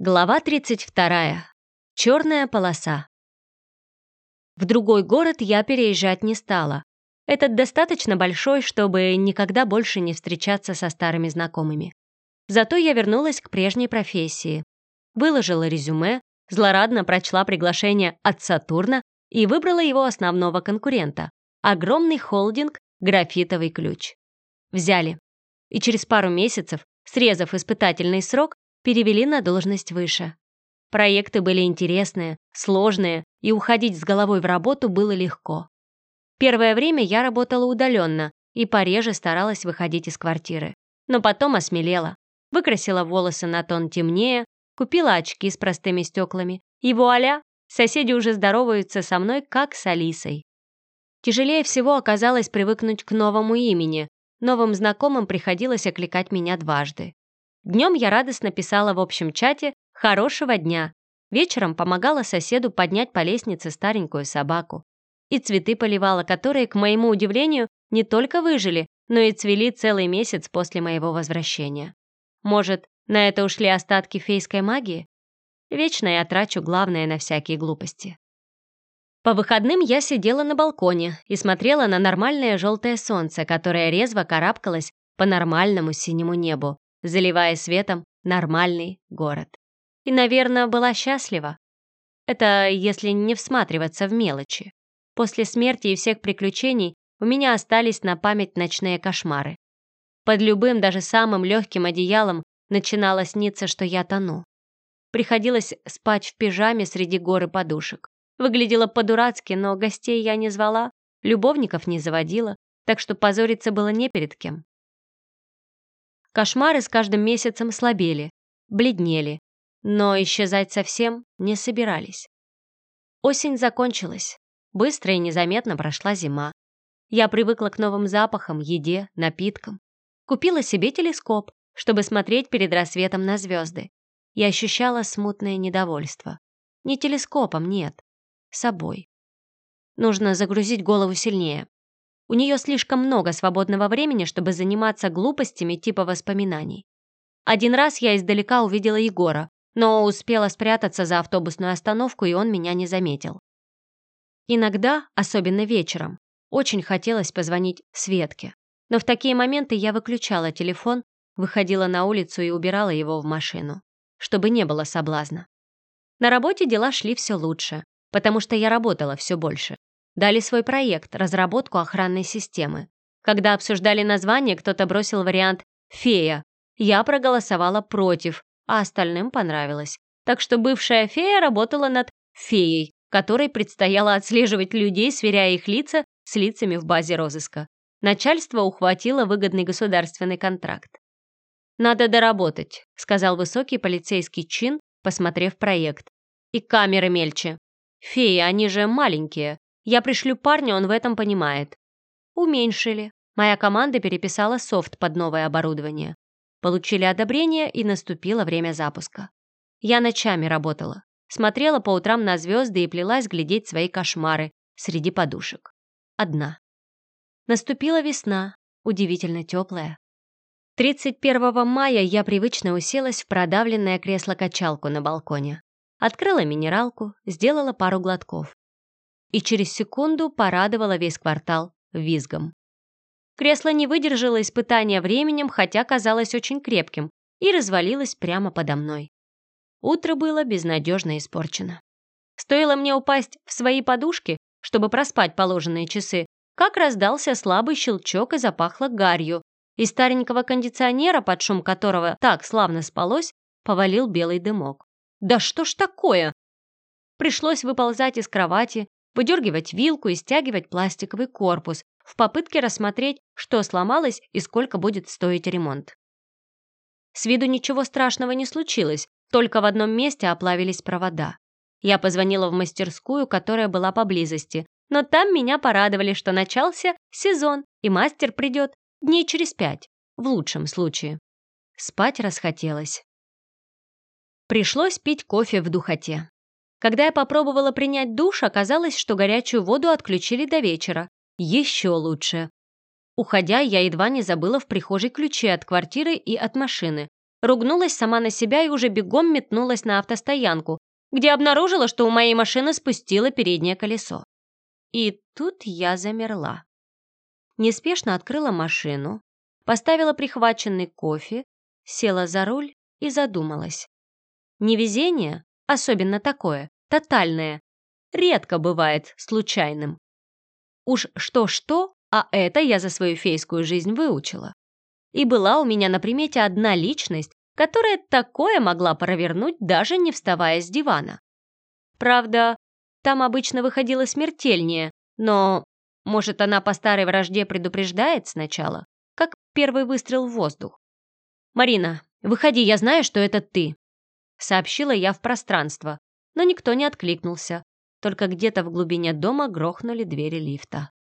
Глава 32. Черная полоса. В другой город я переезжать не стала. Этот достаточно большой, чтобы никогда больше не встречаться со старыми знакомыми. Зато я вернулась к прежней профессии. Выложила резюме, злорадно прочла приглашение от Сатурна и выбрала его основного конкурента — огромный холдинг «Графитовый ключ». Взяли. И через пару месяцев, срезав испытательный срок, перевели на должность выше. Проекты были интересные, сложные, и уходить с головой в работу было легко. Первое время я работала удаленно и пореже старалась выходить из квартиры. Но потом осмелела. Выкрасила волосы на тон темнее, купила очки с простыми стеклами, и вуаля, соседи уже здороваются со мной, как с Алисой. Тяжелее всего оказалось привыкнуть к новому имени. Новым знакомым приходилось окликать меня дважды. Днем я радостно писала в общем чате «Хорошего дня». Вечером помогала соседу поднять по лестнице старенькую собаку. И цветы поливала, которые, к моему удивлению, не только выжили, но и цвели целый месяц после моего возвращения. Может, на это ушли остатки фейской магии? Вечно я трачу главное на всякие глупости. По выходным я сидела на балконе и смотрела на нормальное желтое солнце, которое резво карабкалось по нормальному синему небу, заливая светом нормальный город. И, наверное, была счастлива. Это если не всматриваться в мелочи. После смерти и всех приключений у меня остались на память ночные кошмары. Под любым, даже самым легким одеялом начинало сниться, что я тону. Приходилось спать в пижаме среди горы подушек. Выглядело по-дурацки, но гостей я не звала, любовников не заводила, так что позориться было не перед кем. Кошмары с каждым месяцем слабели, бледнели, но исчезать совсем не собирались. Осень закончилась. Быстро и незаметно прошла зима. Я привыкла к новым запахам, еде, напиткам. Купила себе телескоп, чтобы смотреть перед рассветом на звезды. И ощущала смутное недовольство. Не телескопом, нет. Собой. Нужно загрузить голову сильнее. У нее слишком много свободного времени, чтобы заниматься глупостями типа воспоминаний. Один раз я издалека увидела Егора, но успела спрятаться за автобусную остановку, и он меня не заметил. Иногда, особенно вечером, очень хотелось позвонить Светке. Но в такие моменты я выключала телефон, выходила на улицу и убирала его в машину, чтобы не было соблазна. На работе дела шли все лучше, потому что я работала все больше дали свой проект, разработку охранной системы. Когда обсуждали название, кто-то бросил вариант «фея». Я проголосовала против, а остальным понравилось. Так что бывшая фея работала над феей, которой предстояло отслеживать людей, сверяя их лица с лицами в базе розыска. Начальство ухватило выгодный государственный контракт. «Надо доработать», — сказал высокий полицейский чин, посмотрев проект. «И камеры мельче. Феи, они же маленькие. Я пришлю парня, он в этом понимает. Уменьшили. Моя команда переписала софт под новое оборудование. Получили одобрение, и наступило время запуска. Я ночами работала. Смотрела по утрам на звезды и плелась глядеть свои кошмары среди подушек. Одна. Наступила весна, удивительно теплая. 31 мая я привычно уселась в продавленное кресло-качалку на балконе. Открыла минералку, сделала пару глотков и через секунду порадовала весь квартал визгом. Кресло не выдержало испытания временем, хотя казалось очень крепким, и развалилось прямо подо мной. Утро было безнадежно испорчено. Стоило мне упасть в свои подушки, чтобы проспать положенные часы, как раздался слабый щелчок и запахло гарью. Из старенького кондиционера, под шум которого так славно спалось, повалил белый дымок. «Да что ж такое?» Пришлось выползать из кровати, выдергивать вилку и стягивать пластиковый корпус в попытке рассмотреть, что сломалось и сколько будет стоить ремонт. С виду ничего страшного не случилось, только в одном месте оплавились провода. Я позвонила в мастерскую, которая была поблизости, но там меня порадовали, что начался сезон, и мастер придет дней через пять, в лучшем случае. Спать расхотелось. Пришлось пить кофе в духоте. Когда я попробовала принять душ, оказалось, что горячую воду отключили до вечера. Еще лучше. Уходя, я едва не забыла в прихожей ключи от квартиры и от машины. ругнулась сама на себя и уже бегом метнулась на автостоянку, где обнаружила, что у моей машины спустило переднее колесо. И тут я замерла. Неспешно открыла машину, поставила прихваченный кофе, села за руль и задумалась. Невезение, особенно такое, тотальное, редко бывает случайным. Уж что-что, а это я за свою фейскую жизнь выучила. И была у меня на примете одна личность, которая такое могла провернуть, даже не вставая с дивана. Правда, там обычно выходило смертельнее, но, может, она по старой вражде предупреждает сначала, как первый выстрел в воздух. «Марина, выходи, я знаю, что это ты», — сообщила я в пространство, но никто не откликнулся, только где-то в глубине дома грохнули двери лифта.